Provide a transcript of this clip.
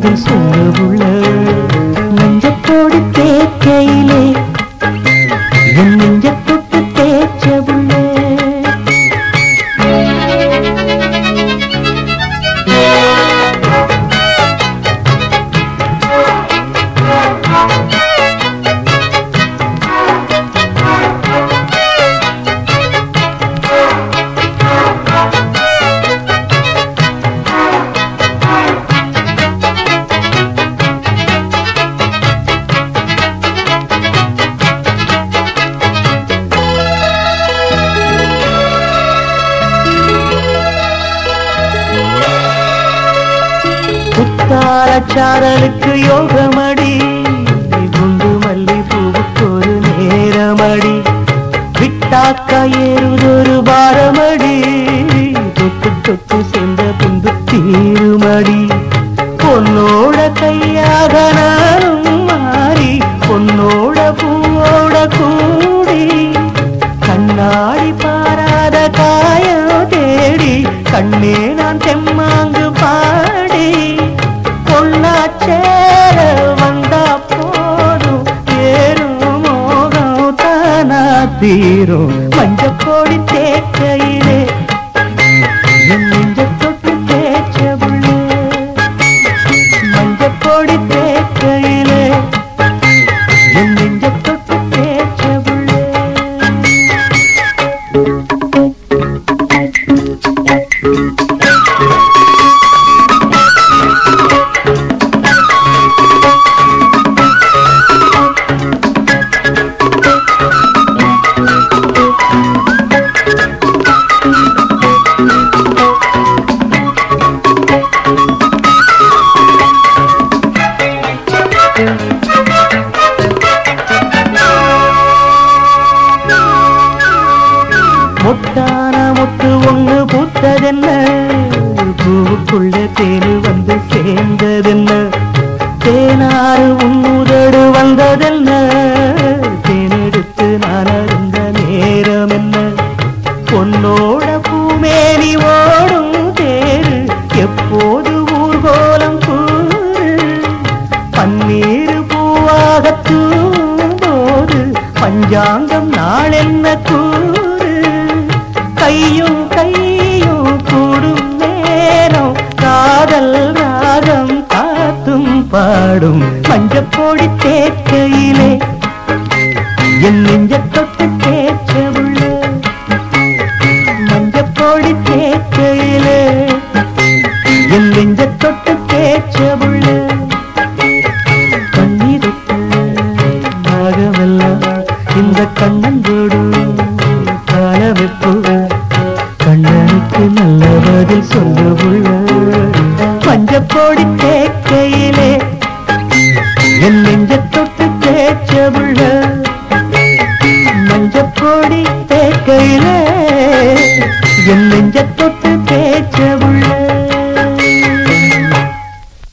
நல்ல பதில் சொல்ல புள்ள காலச்சாரலுக்கு யோகமடி. குண்டு மல்லி பூவுக்கு ஒரு நேரமடி. விட்டாக்கா ஏறுதொரு பாரமடி. தொட்டு தொட்டு சென்ற புந்து தீருமடி. பொன்னோட கையாக நானும் மாறி பொன்னோட பூவோட கூடி. கண்ணாடி பாராத காயம் தேடி கண்ணே நான் தெம்மாங்கு பாடி. பொன்னாச்சேர வந்தா போதும் ஏறும் மோகம் தானா தீரும் மஞ்சப்பொடி தேக்கையிலே என் முட்டான முட்டு ஒண்ணு பூத்ததென்ன? பூவுக்குள்ள தேனு வந்து சேர்ந்ததென்ன? தேனாறு உன்னுதடு வந்ததென்ன? தேனெடுத்து நான் அறிந்த நேரம் என்ன பொன்னோட பூமேனி ஓடும் தேரு எப்போது ஊர்கோலம் கூறு? பன்னீர் பூவாக தூம்போது பஞ்சாங்கம் நாள் என்ன கூறு? கையும் கையும் கூடும் நேரம். காதல் ராகம் காத்தும் பாடும். மஞ்சப்போடி தேக்கையிலே என் நெஞ்ச தொட்டு தேய்ச்ச மஞ்சப்போடி மஞ்சப்பொடி தேக்கையிலே என் நெஞ்ச தொட்டு தேய்ச்ச உள்ள கண்ணீருக்கு நாகமெல்லாம் இந்த கண்ணந்தோடு கால கொடி கேட்கையிலே என் நெஞ்ச தொட்டு தேய்ச்ச உள்ள கொடி தேக்கையிலே என் நெஞ்ச தொட்டு